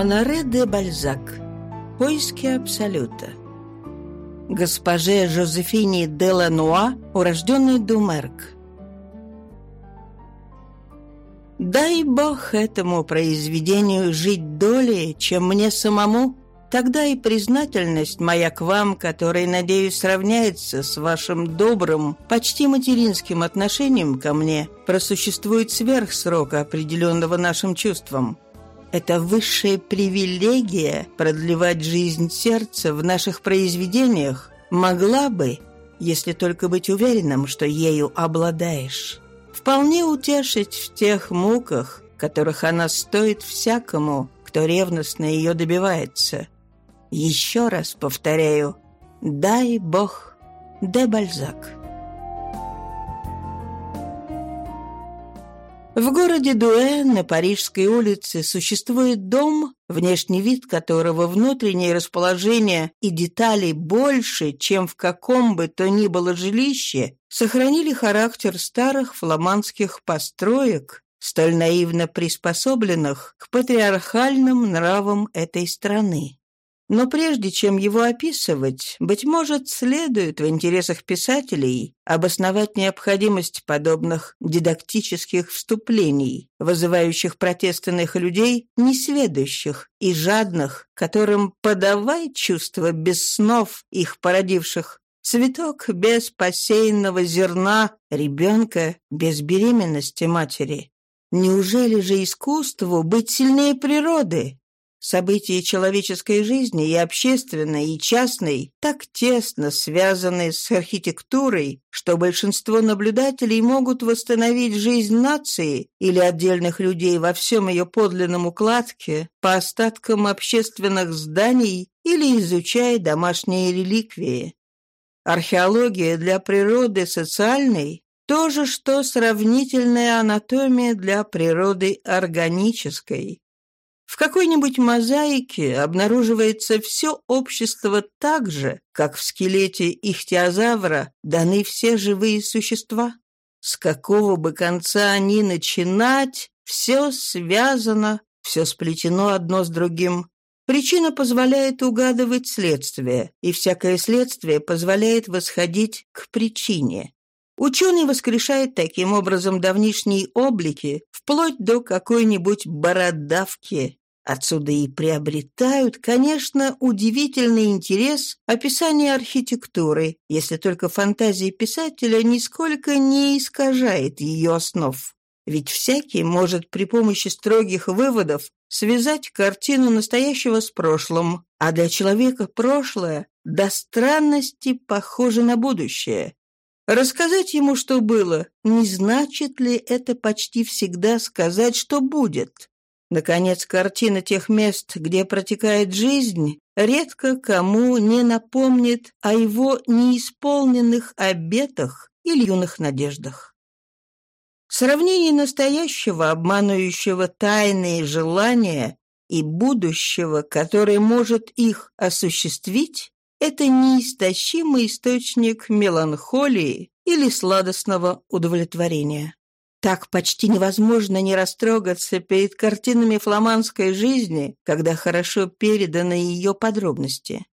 Оноре де Бальзак. Поиски абсолюта. Госпоже Жозефини де Лануа, урожденный Думерк. Дай Бог этому произведению жить долей, чем мне самому, тогда и признательность моя к вам, которая, надеюсь, сравняется с вашим добрым, почти материнским отношением ко мне, просуществует сверх срока, определенного нашим чувством – это высшая привилегия продлевать жизнь сердца в наших произведениях. Могла бы, если только быть уверенным, что ею обладаешь. Вполне утешить в тех муках, которых она стоит всякому, кто ревностно ее добивается. Еще раз повторяю, дай Бог, де Бальзак». В городе Дуэ на Парижской улице существует дом, внешний вид которого внутреннее расположение и детали больше, чем в каком бы то ни было жилище, сохранили характер старых фламандских построек, столь наивно приспособленных к патриархальным нравам этой страны. Но прежде чем его описывать, быть может, следует в интересах писателей обосновать необходимость подобных дидактических вступлений, вызывающих протестных людей, несведущих и жадных, которым подавай чувство без снов их породивших, цветок без посеянного зерна, ребенка без беременности матери. Неужели же искусству быть сильнее природы, События человеческой жизни и общественной, и частной так тесно связаны с архитектурой, что большинство наблюдателей могут восстановить жизнь нации или отдельных людей во всем ее подлинном укладке по остаткам общественных зданий или изучая домашние реликвии. Археология для природы социальной – то же, что сравнительная анатомия для природы органической. В какой-нибудь мозаике обнаруживается все общество так же, как в скелете ихтиозавра даны все живые существа. С какого бы конца они начинать, все связано, все сплетено одно с другим. Причина позволяет угадывать следствие, и всякое следствие позволяет восходить к причине. Ученый воскрешает таким образом давнишние облики, вплоть до какой-нибудь бородавки, Отсюда и приобретают, конечно, удивительный интерес описание архитектуры, если только фантазия писателя нисколько не искажает ее основ. Ведь всякий может при помощи строгих выводов связать картину настоящего с прошлым, а для человека прошлое до странности похоже на будущее. Рассказать ему, что было, не значит ли это почти всегда сказать, что будет? Наконец, картина тех мест, где протекает жизнь, редко кому не напомнит о его неисполненных обетах или юных надеждах. Сравнение настоящего, обманывающего тайные желания, и будущего, которое может их осуществить, это неистощимый источник меланхолии или сладостного удовлетворения. Так почти невозможно не растрогаться перед картинами фламандской жизни, когда хорошо переданы ее подробности.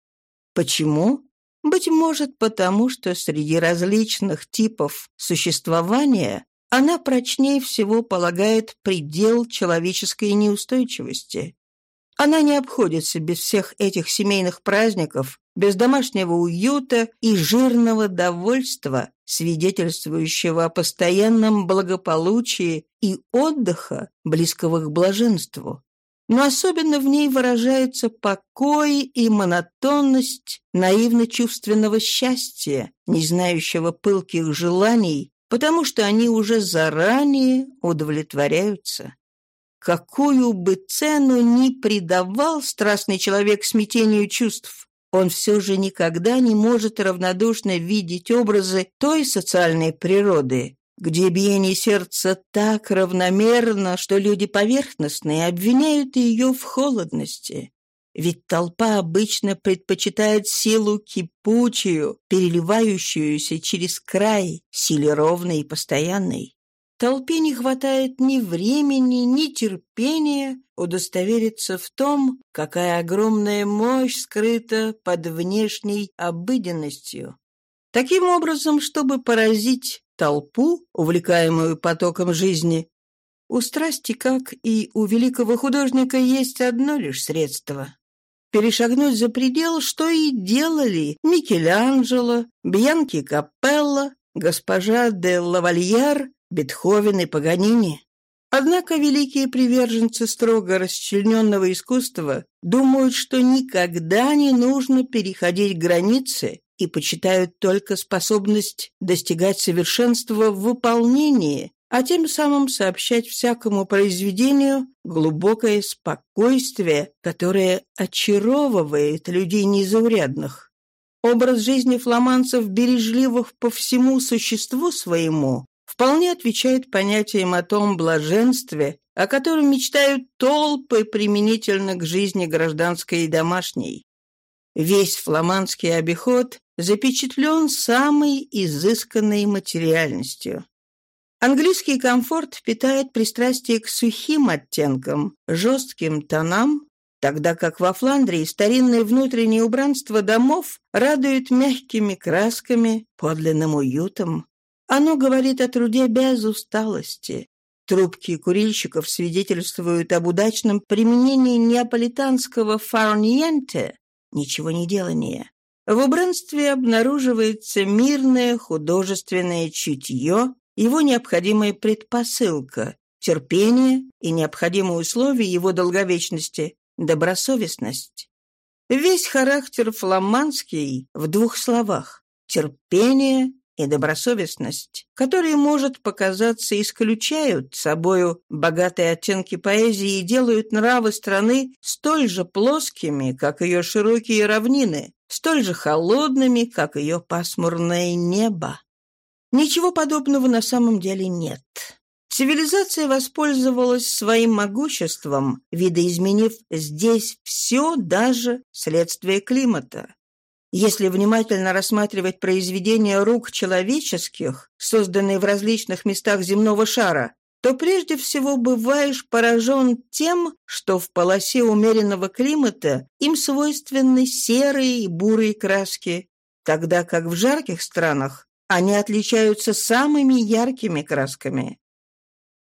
Почему? Быть может, потому что среди различных типов существования она прочнее всего полагает предел человеческой неустойчивости. Она не обходится без всех этих семейных праздников, без домашнего уюта и жирного довольства, свидетельствующего о постоянном благополучии и отдыха, близкого к блаженству. Но особенно в ней выражаются покой и монотонность наивно-чувственного счастья, не знающего пылких желаний, потому что они уже заранее удовлетворяются. Какую бы цену ни придавал страстный человек смятению чувств, он все же никогда не может равнодушно видеть образы той социальной природы, где биение сердца так равномерно, что люди поверхностные обвиняют ее в холодности. Ведь толпа обычно предпочитает силу кипучую, переливающуюся через край, силе ровной и постоянной толпе не хватает ни времени, ни терпения удостовериться в том, какая огромная мощь скрыта под внешней обыденностью. Таким образом, чтобы поразить толпу, увлекаемую потоком жизни, у страсти, как и у великого художника, есть одно лишь средство – перешагнуть за предел, что и делали Микеланджело, Бьянки Капелло, госпожа де Лавальяр Бетховен и Паганини. Однако великие приверженцы строго расчлененного искусства думают, что никогда не нужно переходить границы и почитают только способность достигать совершенства в выполнении, а тем самым сообщать всякому произведению глубокое спокойствие, которое очаровывает людей незаурядных. Образ жизни фламанцев, бережливых по всему существу своему, вполне отвечает понятиям о том блаженстве, о котором мечтают толпы применительно к жизни гражданской и домашней. Весь фламандский обиход запечатлен самой изысканной материальностью. Английский комфорт питает пристрастие к сухим оттенкам, жестким тонам, тогда как во Фландрии старинное внутреннее убранство домов радует мягкими красками, подлинным уютом. Оно говорит о труде без усталости. Трубки курильщиков свидетельствуют об удачном применении неаполитанского фарниенте – ничего не делания. В убранстве обнаруживается мирное художественное чутье, его необходимая предпосылка, терпение и необходимые условия его долговечности – добросовестность. Весь характер фламандский в двух словах – терпение и добросовестность, которые может показаться исключают собою богатые оттенки поэзии и делают нравы страны столь же плоскими, как ее широкие равнины, столь же холодными, как ее пасмурное небо. Ничего подобного на самом деле нет. Цивилизация воспользовалась своим могуществом, видоизменив здесь все, даже следствие климата. Если внимательно рассматривать произведения рук человеческих, созданные в различных местах земного шара, то прежде всего бываешь поражен тем, что в полосе умеренного климата им свойственны серые и бурые краски, тогда как в жарких странах они отличаются самыми яркими красками.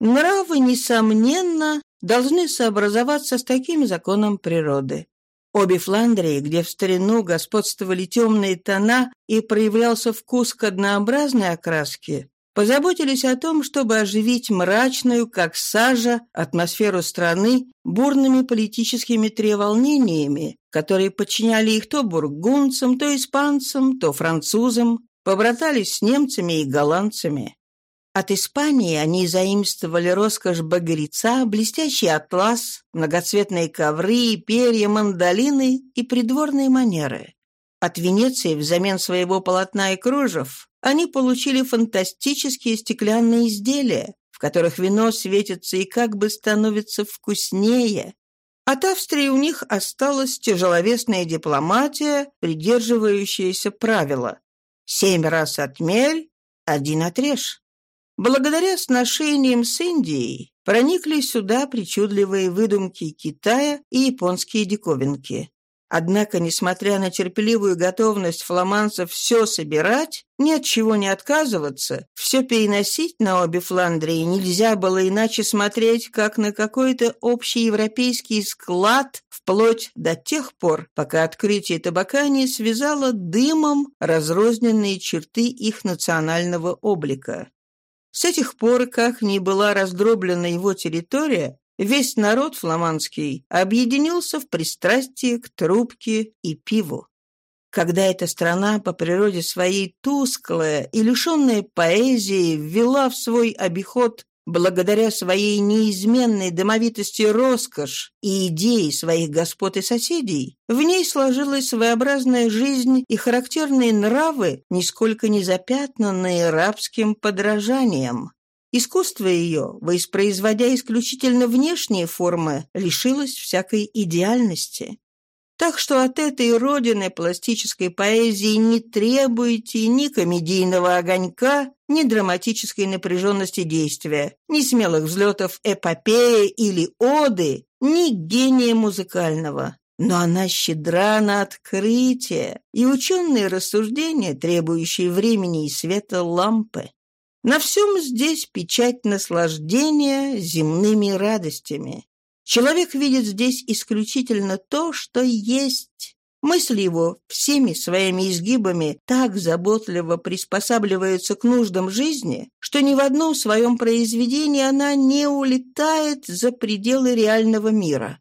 Нравы, несомненно, должны сообразоваться с таким законом природы. Обе Фландрии, где в старину господствовали темные тона и проявлялся вкус к однообразной окраске, позаботились о том, чтобы оживить мрачную, как сажа, атмосферу страны бурными политическими треволнениями, которые подчиняли их то бургундцам, то испанцам, то французам, побратались с немцами и голландцами. От Испании они заимствовали роскошь багрица, блестящий атлас, многоцветные ковры, перья, мандолины и придворные манеры. От Венеции взамен своего полотна и кружев они получили фантастические стеклянные изделия, в которых вино светится и как бы становится вкуснее. От Австрии у них осталась тяжеловесная дипломатия, придерживающаяся правила «семь раз отмерь, один отрежь». Благодаря сношениям с Индией проникли сюда причудливые выдумки Китая и японские диковинки. Однако, несмотря на терпеливую готовность фламанцев все собирать, ни от чего не отказываться, все переносить на обе Фландрии нельзя было иначе смотреть, как на какой-то общий европейский склад вплоть до тех пор, пока открытие табака не связало дымом разрозненные черты их национального облика. С этих пор, как ни была раздроблена его территория, весь народ фламандский объединился в пристрастии к трубке и пиву. Когда эта страна по природе своей тусклая и лишенная поэзии ввела в свой обиход благодаря своей неизменной домовитости роскошь и идеи своих господ и соседей, в ней сложилась своеобразная жизнь и характерные нравы, нисколько не запятнанные рабским подражанием. Искусство ее, воспроизводя исключительно внешние формы, лишилось всякой идеальности. Так что от этой родины пластической поэзии не требуйте ни комедийного огонька, ни драматической напряженности действия, ни смелых взлетов эпопеи или оды, ни гения музыкального. Но она щедра на открытие и ученые рассуждения, требующие времени и света лампы. На всем здесь печать наслаждения земными радостями. Человек видит здесь исключительно то, что есть. Мысли его всеми своими изгибами так заботливо приспосабливаются к нуждам жизни, что ни в одном своем произведении она не улетает за пределы реального мира.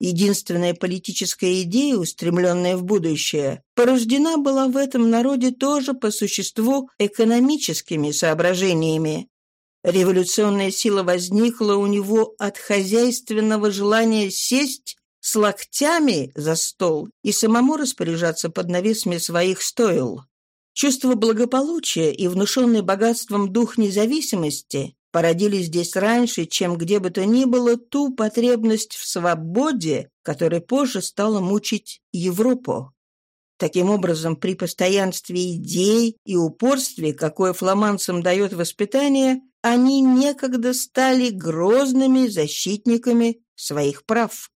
Единственная политическая идея, устремленная в будущее, порождена была в этом народе тоже по существу экономическими соображениями, Революционная сила возникла у него от хозяйственного желания сесть с локтями за стол и самому распоряжаться под навесами своих стоил. Чувство благополучия и внушенный богатством дух независимости породили здесь раньше, чем где бы то ни было, ту потребность в свободе, которая позже стала мучить Европу. Таким образом, при постоянстве идей и упорстве, какое фламандцам дает воспитание, они некогда стали грозными защитниками своих прав.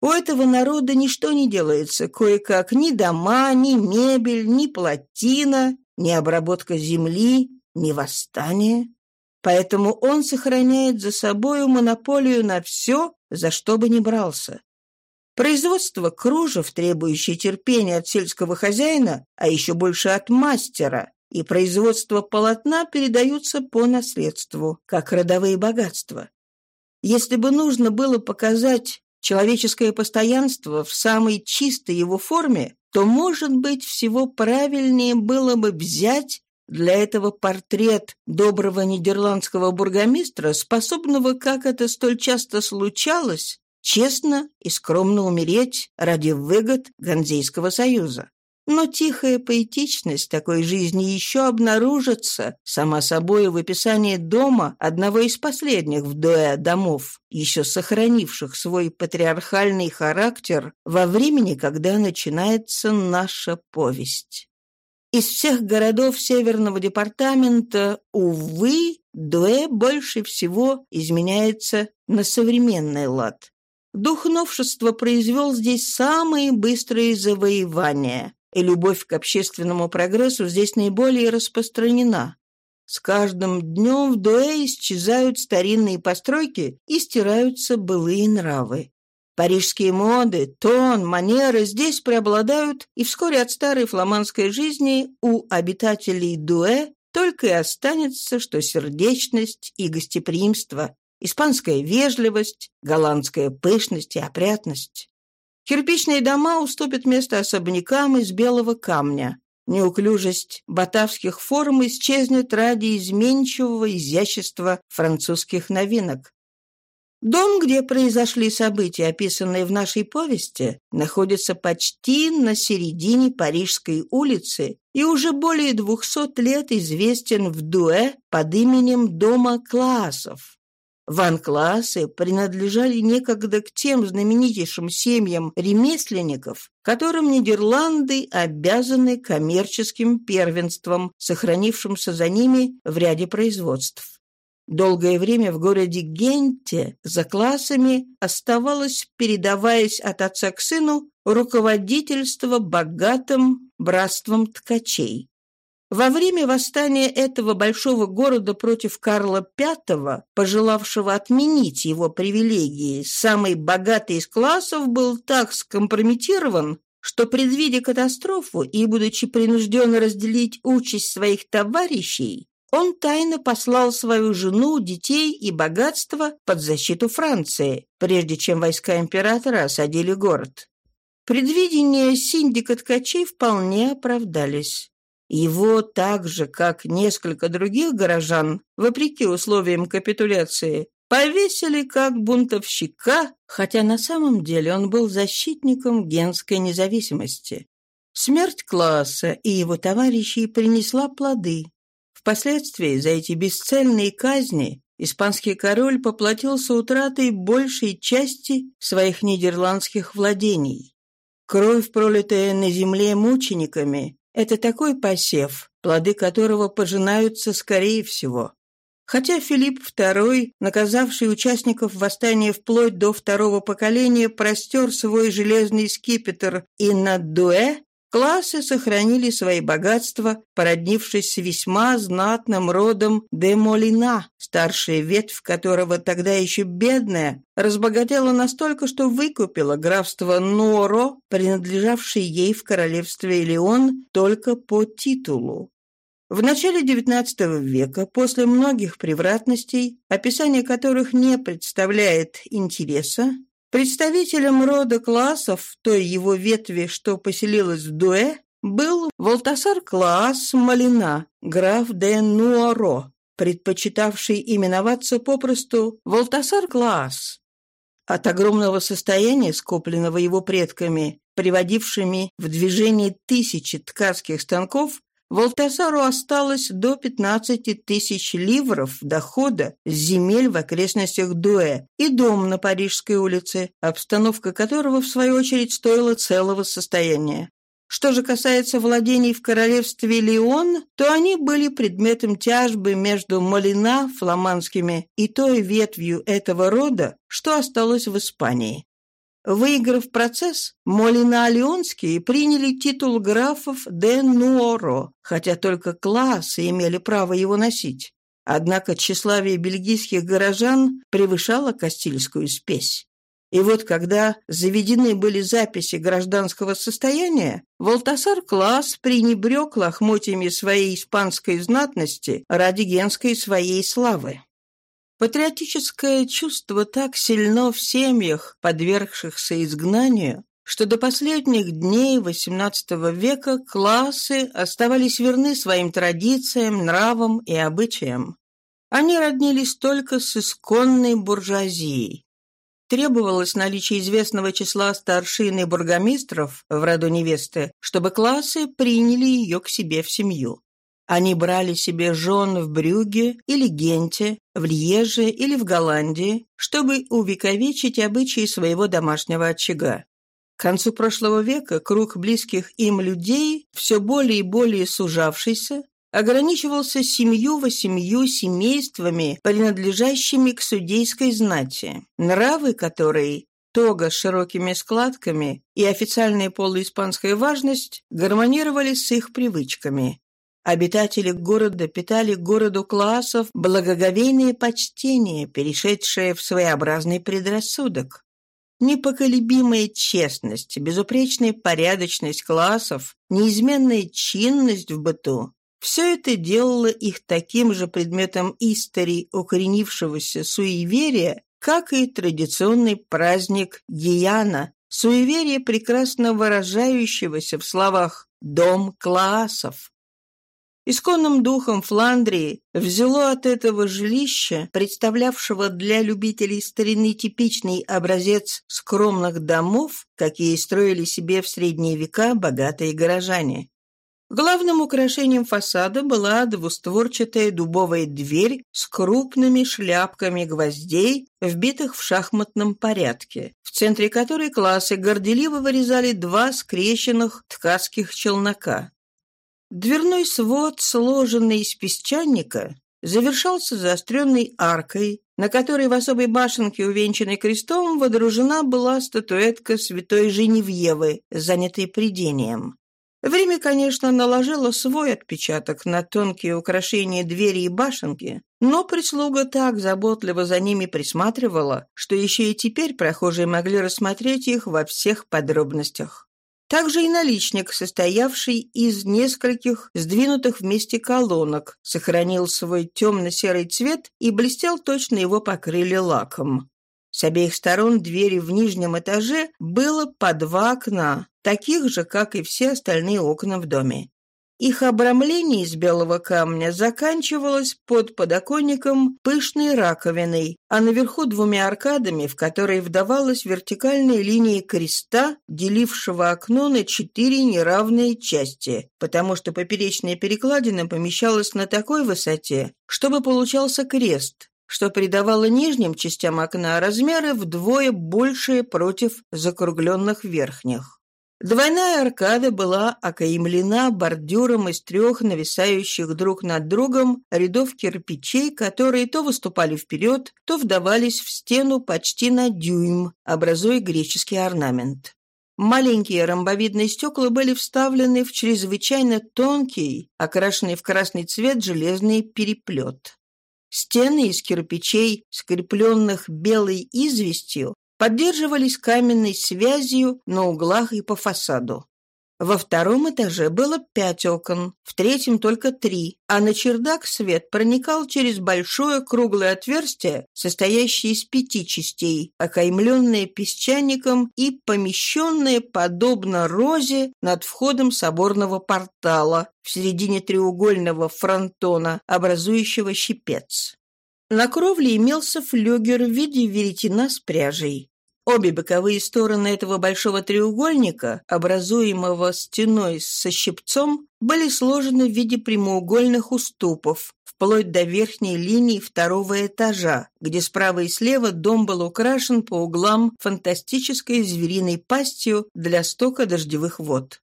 У этого народа ничто не делается, кое-как ни дома, ни мебель, ни плотина, ни обработка земли, ни восстание. Поэтому он сохраняет за собою монополию на все, за что бы ни брался. Производство кружев, требующее терпения от сельского хозяина, а еще больше от мастера, и производство полотна передаются по наследству, как родовые богатства. Если бы нужно было показать человеческое постоянство в самой чистой его форме, то, может быть, всего правильнее было бы взять для этого портрет доброго нидерландского бургомистра, способного, как это столь часто случалось, честно и скромно умереть ради выгод Ганзейского союза. Но тихая поэтичность такой жизни еще обнаружится, само собой, в описании дома одного из последних в домов, еще сохранивших свой патриархальный характер во времени, когда начинается наша повесть. Из всех городов Северного департамента, увы, Дуэ больше всего изменяется на современный лад. Дух новшества произвел здесь самые быстрые завоевания – и любовь к общественному прогрессу здесь наиболее распространена. С каждым днем в Дуэ исчезают старинные постройки и стираются былые нравы. Парижские моды, тон, манеры здесь преобладают, и вскоре от старой фламандской жизни у обитателей Дуэ только и останется, что сердечность и гостеприимство, испанская вежливость, голландская пышность и опрятность. Кирпичные дома уступят место особнякам из белого камня. Неуклюжесть батавских форм исчезнет ради изменчивого изящества французских новинок. Дом, где произошли события, описанные в нашей повести, находится почти на середине Парижской улицы и уже более 200 лет известен в Дуэ под именем Дома Классов ван-классы принадлежали некогда к тем знаменитейшим семьям ремесленников, которым Нидерланды обязаны коммерческим первенством, сохранившимся за ними в ряде производств. Долгое время в городе Генте за классами оставалось, передаваясь от отца к сыну, руководительство богатым братством ткачей. Во время восстания этого большого города против Карла V, пожелавшего отменить его привилегии, самый богатый из классов был так скомпрометирован, что, предвидя катастрофу и будучи принужден разделить участь своих товарищей, он тайно послал свою жену, детей и богатство под защиту Франции, прежде чем войска императора осадили город. Предвидения Синдика Ткачей вполне оправдались. Его так же, как несколько других горожан, вопреки условиям капитуляции, повесили как бунтовщика, хотя на самом деле он был защитником генской независимости. Смерть класса и его товарищей принесла плоды. Впоследствии за эти бесцельные казни испанский король поплатился утратой большей части своих нидерландских владений. Кровь, пролитая на земле мучениками, это такой посев, плоды которого пожинаются скорее всего. Хотя Филипп II, наказавший участников восстания вплоть до второго поколения, простер свой железный скипетр и над Дуэ Классы сохранили свои богатства, породнившись с весьма знатным родом де Молина. старшая ветвь которого тогда еще бедная, разбогатела настолько, что выкупила графство Норо, принадлежавшее ей в королевстве Элеон только по титулу. В начале XIX века, после многих превратностей, описание которых не представляет интереса, Представителем рода классов той его ветви, что поселилась в Дуэ, был Волтасар Класс Малина, граф де Нуаро, предпочитавший именоваться попросту Волтасар Класс. От огромного состояния, скопленного его предками, приводившими в движение тысячи ткацких станков, Волтасару осталось до 15 тысяч ливров дохода с земель в окрестностях Дуэ и дом на Парижской улице, обстановка которого, в свою очередь, стоила целого состояния. Что же касается владений в королевстве Леон, то они были предметом тяжбы между Малина фламандскими, и той ветвью этого рода, что осталось в Испании. Выиграв процесс, Молино-Алионские приняли титул графов де Нуоро, хотя только классы имели право его носить. Однако тщеславие бельгийских горожан превышало Кастильскую спесь. И вот когда заведены были записи гражданского состояния, Волтасар Класс пренебрег лохмотьями своей испанской знатности ради генской своей славы. Патриотическое чувство так сильно в семьях, подвергшихся изгнанию, что до последних дней XVIII века классы оставались верны своим традициям, нравам и обычаям. Они роднились только с исконной буржуазией. Требовалось наличие известного числа старшин и бургомистров в роду невесты, чтобы классы приняли ее к себе в семью. Они брали себе жен в Брюге или Генте, в Льеже или в Голландии, чтобы увековечить обычаи своего домашнего очага. К концу прошлого века круг близких им людей, все более и более сужавшийся, ограничивался семью-восемью семействами, принадлежащими к судейской знати, нравы которой тога с широкими складками и официальная полуиспанская важность гармонировали с их привычками, Обитатели города питали городу классов благоговейное почтение, перешедшее в своеобразный предрассудок. Непоколебимая честность, безупречная порядочность классов, неизменная чинность в быту – все это делало их таким же предметом истории укоренившегося суеверия, как и традиционный праздник Гияна, суеверие, прекрасно выражающегося в словах «дом классов», Исконным духом Фландрии взяло от этого жилища, представлявшего для любителей старины типичный образец скромных домов, какие строили себе в средние века богатые горожане. Главным украшением фасада была двустворчатая дубовая дверь с крупными шляпками гвоздей, вбитых в шахматном порядке, в центре которой классы горделиво вырезали два скрещенных ткацких челнока. Дверной свод, сложенный из песчаника, завершался заостренной аркой, на которой в особой башенке, увенчанной крестом, водружена была статуэтка святой Женевьевы, занятой придением. Время, конечно, наложило свой отпечаток на тонкие украшения двери и башенки, но прислуга так заботливо за ними присматривала, что еще и теперь прохожие могли рассмотреть их во всех подробностях. Также и наличник, состоявший из нескольких сдвинутых вместе колонок, сохранил свой темно-серый цвет и блестел точно его покрыли лаком. С обеих сторон двери в нижнем этаже было по два окна, таких же, как и все остальные окна в доме. Их обрамление из белого камня заканчивалось под подоконником пышной раковиной, а наверху двумя аркадами, в которые вдавалась вертикальная линия креста, делившего окно на четыре неравные части, потому что поперечная перекладина помещалась на такой высоте, чтобы получался крест, что придавало нижним частям окна размеры вдвое большие против закругленных верхних. Двойная аркада была окаймлена бордюром из трех нависающих друг над другом рядов кирпичей, которые то выступали вперед, то вдавались в стену почти на дюйм, образуя греческий орнамент. Маленькие ромбовидные стекла были вставлены в чрезвычайно тонкий, окрашенный в красный цвет железный переплет. Стены из кирпичей, скрепленных белой известью, поддерживались каменной связью на углах и по фасаду. Во втором этаже было пять окон, в третьем только три, а на чердак свет проникал через большое круглое отверстие, состоящее из пяти частей, окаймленное песчаником и помещенное, подобно розе, над входом соборного портала в середине треугольного фронтона, образующего щипец. На кровле имелся флюгер в виде веретена с пряжей. Обе боковые стороны этого большого треугольника, образуемого стеной со щипцом, были сложены в виде прямоугольных уступов, вплоть до верхней линии второго этажа, где справа и слева дом был украшен по углам фантастической звериной пастью для стока дождевых вод.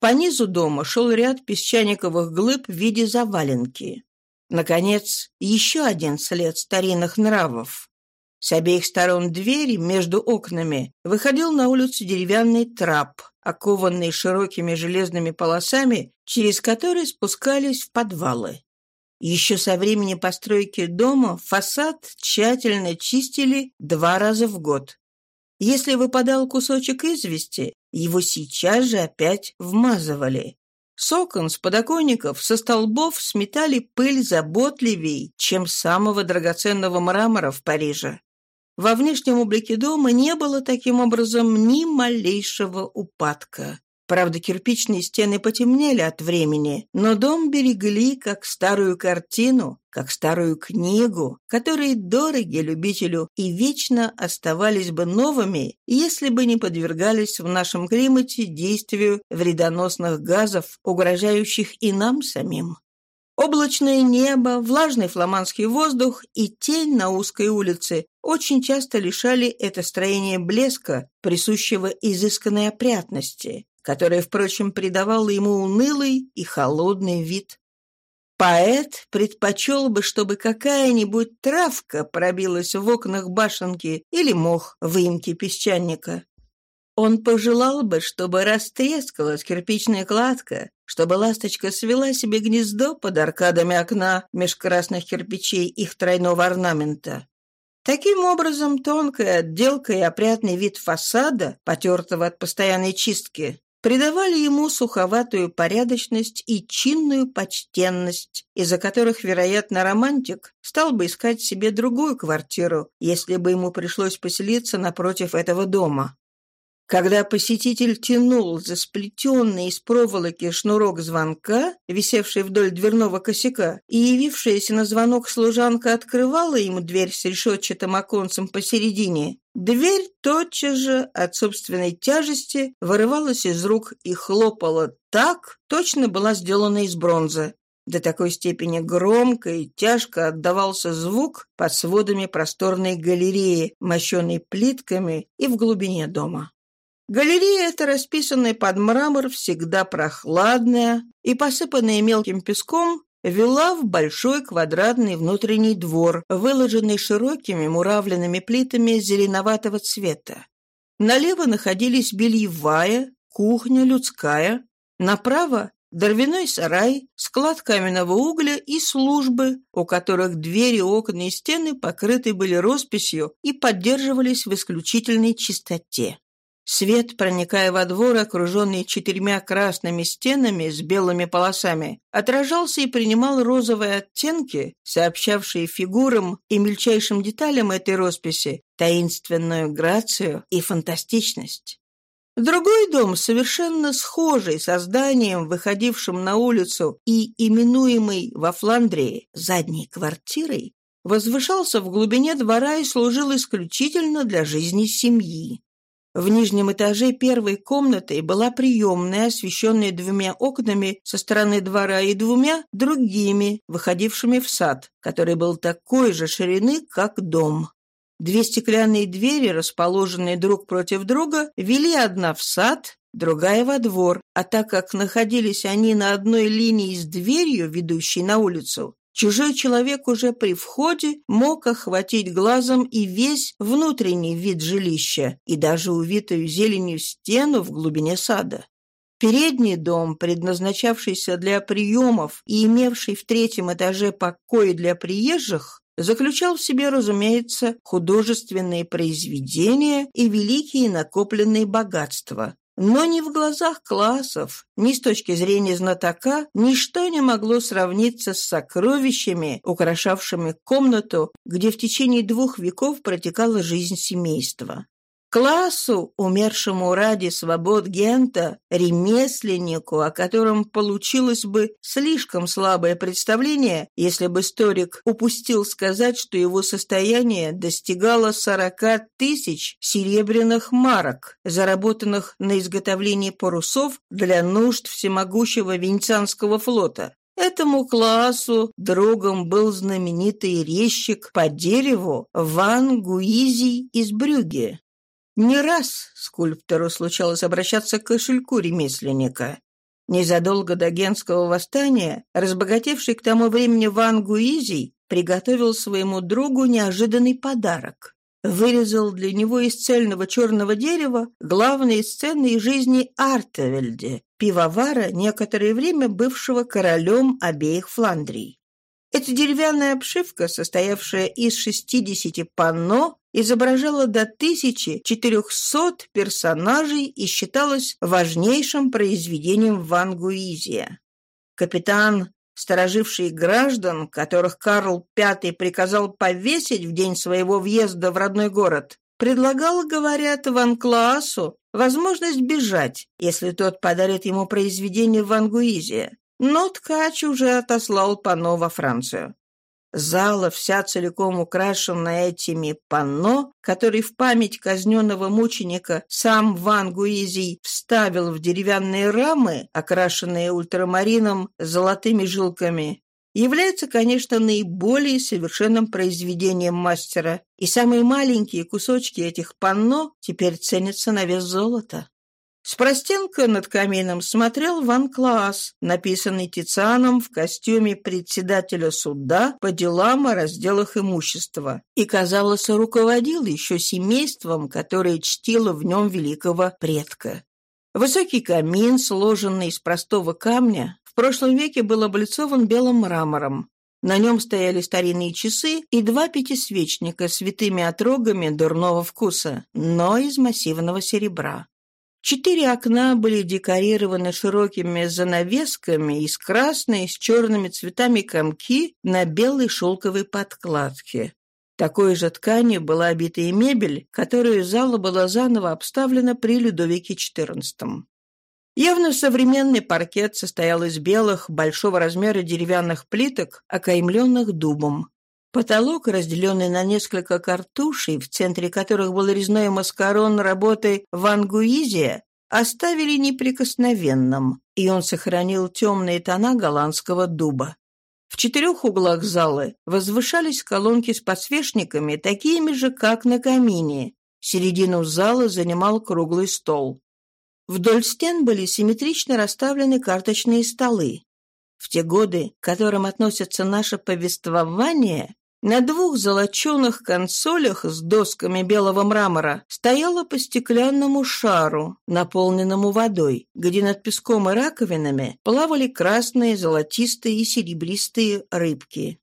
По низу дома шел ряд песчаниковых глыб в виде заваленки. Наконец, еще один след старинных нравов. С обеих сторон двери между окнами выходил на улицу деревянный трап, окованный широкими железными полосами, через которые спускались в подвалы. Еще со времени постройки дома фасад тщательно чистили два раза в год. Если выпадал кусочек извести, его сейчас же опять вмазывали. Сокон с подоконников, со столбов сметали пыль заботливей, чем самого драгоценного мрамора в Париже. Во внешнем облике дома не было таким образом ни малейшего упадка. Правда, кирпичные стены потемнели от времени, но дом берегли как старую картину, как старую книгу, которые дороги любителю и вечно оставались бы новыми, если бы не подвергались в нашем климате действию вредоносных газов, угрожающих и нам самим. Облачное небо, влажный фламандский воздух и тень на узкой улице очень часто лишали это строение блеска, присущего изысканной опрятности которое, впрочем, придавало ему унылый и холодный вид. Поэт предпочел бы, чтобы какая-нибудь травка пробилась в окнах башенки или мох выемки имке песчаника. Он пожелал бы, чтобы растрескалась кирпичная кладка, чтобы ласточка свела себе гнездо под аркадами окна меж красных кирпичей их тройного орнамента. Таким образом, тонкая отделка и опрятный вид фасада, потертого от постоянной чистки, придавали ему суховатую порядочность и чинную почтенность, из-за которых, вероятно, романтик стал бы искать себе другую квартиру, если бы ему пришлось поселиться напротив этого дома. Когда посетитель тянул за сплетенный из проволоки шнурок звонка, висевший вдоль дверного косяка, и явившаяся на звонок служанка открывала ему дверь с решетчатым оконцем посередине, дверь тотчас же от собственной тяжести вырывалась из рук и хлопала так, точно была сделана из бронзы. До такой степени громко и тяжко отдавался звук под сводами просторной галереи, мощенной плитками и в глубине дома. Галерея эта, расписанная под мрамор, всегда прохладная и посыпанная мелким песком, вела в большой квадратный внутренний двор, выложенный широкими муравленными плитами зеленоватого цвета. Налево находились бельевая, кухня людская, направо – дровяной сарай, склад каменного угля и службы, у которых двери, окна и стены покрыты были росписью и поддерживались в исключительной чистоте. Свет, проникая во двор, окруженный четырьмя красными стенами с белыми полосами, отражался и принимал розовые оттенки, сообщавшие фигурам и мельчайшим деталям этой росписи таинственную грацию и фантастичность. Другой дом, совершенно схожий со зданием, выходившим на улицу и именуемый во Фландрии задней квартирой, возвышался в глубине двора и служил исключительно для жизни семьи. В нижнем этаже первой комнаты была приемная, освещенная двумя окнами со стороны двора и двумя другими, выходившими в сад, который был такой же ширины, как дом. Две стеклянные двери, расположенные друг против друга, вели одна в сад, другая во двор, а так как находились они на одной линии с дверью, ведущей на улицу, Чужой человек уже при входе мог охватить глазом и весь внутренний вид жилища, и даже увитую зеленью стену в глубине сада. Передний дом, предназначавшийся для приемов и имевший в третьем этаже покой для приезжих, заключал в себе, разумеется, художественные произведения и великие накопленные богатства, но ни в глазах классов, ни с точки зрения знатока ничто не могло сравниться с сокровищами, украшавшими комнату, где в течение двух веков протекала жизнь семейства классу умершему ради свобод Гента, ремесленнику, о котором получилось бы слишком слабое представление, если бы историк упустил сказать, что его состояние достигало 40 тысяч серебряных марок, заработанных на изготовлении парусов для нужд всемогущего Венецианского флота. Этому классу другом был знаменитый резчик по дереву Ван Гуизи из Брюге, не раз скульптору случалось обращаться к кошельку ремесленника. Незадолго до генского восстания, разбогатевший к тому времени Ван Гуизий приготовил своему другу неожиданный подарок. Вырезал для него из цельного черного дерева главные сцены из жизни Артевельде, пивовара, некоторое время бывшего королем обеих Фландрий. Эта деревянная обшивка, состоявшая из 60 панно, изображала до 1400 персонажей и считалась важнейшим произведением Ван Гуизия. Капитан, стороживший граждан, которых Карл V приказал повесить в день своего въезда в родной город, предлагал, говорят, Ван Клаасу возможность бежать, если тот подарит ему произведение Ван Гуизия. Но ткач уже отослал пано во Францию. Зала вся целиком украшена этими панно, которые в память казненного мученика сам Ван Гуизий вставил в деревянные рамы, окрашенные ультрамарином золотыми жилками, является, конечно, наиболее совершенным произведением мастера, и самые маленькие кусочки этих панно теперь ценятся на вес золота. С простенка над камином смотрел Ван Класс, написанный Тицианом в костюме председателя суда по делам о разделах имущества, и, казалось, руководил еще семейством, которое чтило в нем великого предка. Высокий камин, сложенный из простого камня, в прошлом веке был облицован белым мрамором. На нем стояли старинные часы и два пятисвечника с святыми отрогами дурного вкуса, но из массивного серебра. Четыре окна были декорированы широкими занавесками из красной с черными цветами комки на белой шелковой подкладке. Такой же тканью была обита и мебель, которую зала была заново обставлена при Людовике XIV. Явно современный паркет состоял из белых, большого размера деревянных плиток, окаймленных дубом. Потолок, разделенный на несколько картушей, в центре которых был резной маскарон работы Ван Гуизе, оставили неприкосновенным, и он сохранил темные тона голландского дуба. В четырех углах залы возвышались колонки с подсвечниками, такими же, как на камине. Середину зала занимал круглый стол. Вдоль стен были симметрично расставлены карточные столы. В те годы, к которым относятся наше повествование, на двух золоченых консолях с досками белого мрамора стояло по стеклянному шару, наполненному водой, где над песком и раковинами плавали красные, золотистые и серебристые рыбки.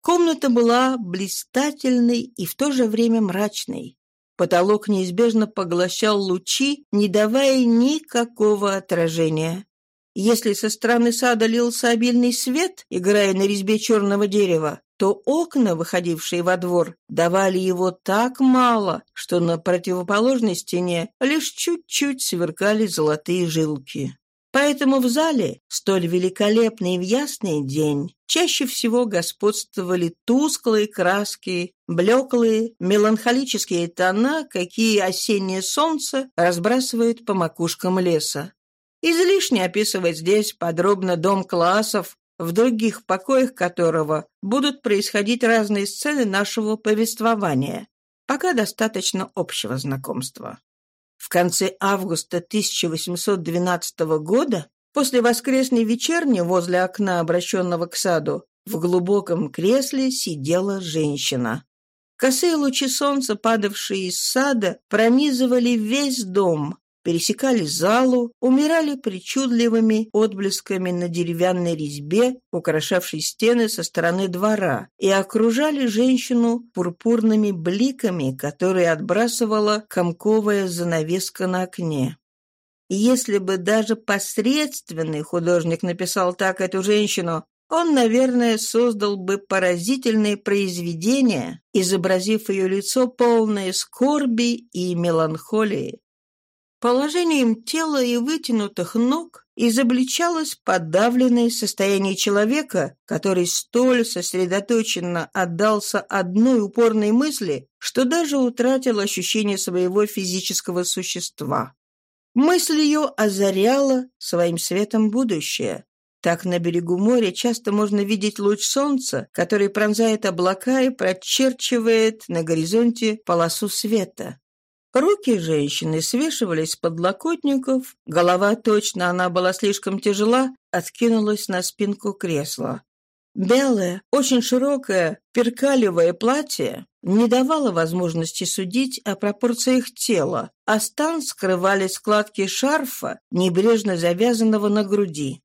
Комната была блистательной и в то же время мрачной. Потолок неизбежно поглощал лучи, не давая никакого отражения. Если со стороны сада лился обильный свет, играя на резьбе черного дерева, то окна, выходившие во двор, давали его так мало, что на противоположной стене лишь чуть-чуть сверкали золотые жилки. Поэтому в зале, столь великолепный в ясный день, чаще всего господствовали тусклые краски, блеклые, меланхолические тона, какие осеннее солнце разбрасывает по макушкам леса. Излишне описывать здесь подробно дом классов, в других покоях которого будут происходить разные сцены нашего повествования, пока достаточно общего знакомства. В конце августа 1812 года, после воскресной вечерни возле окна, обращенного к саду, в глубоком кресле сидела женщина. Косые лучи солнца, падавшие из сада, пронизывали весь дом, пересекали залу, умирали причудливыми отблесками на деревянной резьбе, украшавшей стены со стороны двора, и окружали женщину пурпурными бликами, которые отбрасывала комковая занавеска на окне. Если бы даже посредственный художник написал так эту женщину, он, наверное, создал бы поразительное произведение, изобразив ее лицо полное скорби и меланхолии, Положение им тела и вытянутых ног изобличалось подавленное состояние человека, который столь сосредоточенно отдался одной упорной мысли, что даже утратил ощущение своего физического существа. Мысль ее озаряла своим светом будущее. Так на берегу моря часто можно видеть луч солнца, который пронзает облака и прочерчивает на горизонте полосу света. Руки женщины свешивались под локотников, голова точно, она была слишком тяжела, откинулась на спинку кресла. Белое, очень широкое, перкалевое платье не давало возможности судить о пропорциях тела, а стан скрывали складки шарфа, небрежно завязанного на груди.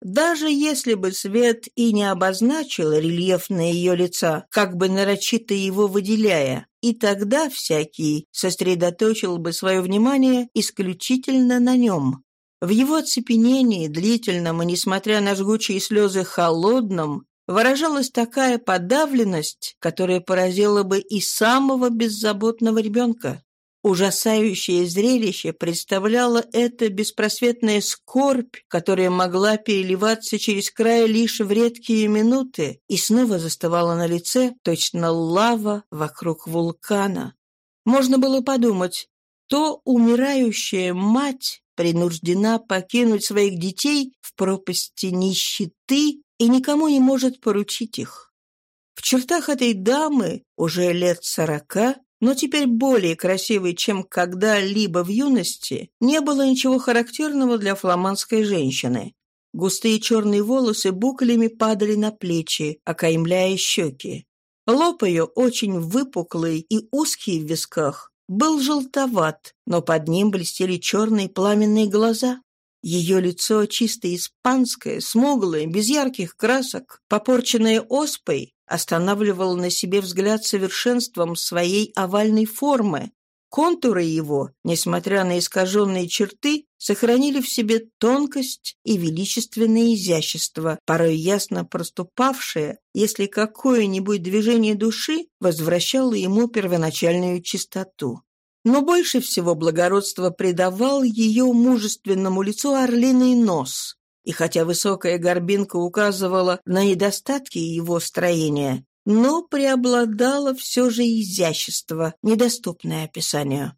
Даже если бы свет и не обозначил рельефное ее лица, как бы нарочито его выделяя, и тогда всякий сосредоточил бы свое внимание исключительно на нем. В его оцепенении, длительном и, несмотря на жгучие слезы, холодном, выражалась такая подавленность, которая поразила бы и самого беззаботного ребенка. Ужасающее зрелище представляло эта беспросветная скорбь, которая могла переливаться через край лишь в редкие минуты и снова заставала на лице точно лава вокруг вулкана. Можно было подумать, то умирающая мать принуждена покинуть своих детей в пропасти нищеты и никому не может поручить их. В чертах этой дамы, уже лет сорока, но теперь более красивый, чем когда-либо в юности, не было ничего характерного для фламандской женщины. Густые черные волосы буклями падали на плечи, окаймляя щеки. Лоб ее, очень выпуклый и узкий в висках, был желтоват, но под ним блестели черные пламенные глаза. Ее лицо, чисто испанское, смуглое, без ярких красок, попорченное оспой, Останавливало на себе взгляд совершенством своей овальной формы. Контуры его, несмотря на искаженные черты, сохранили в себе тонкость и величественное изящество, порой ясно проступавшее, если какое-нибудь движение души возвращало ему первоначальную чистоту. Но больше всего благородство придавал ее мужественному лицу орлиный нос, и хотя высокая горбинка указывала на недостатки его строения, но преобладало все же изящество, недоступное описанию.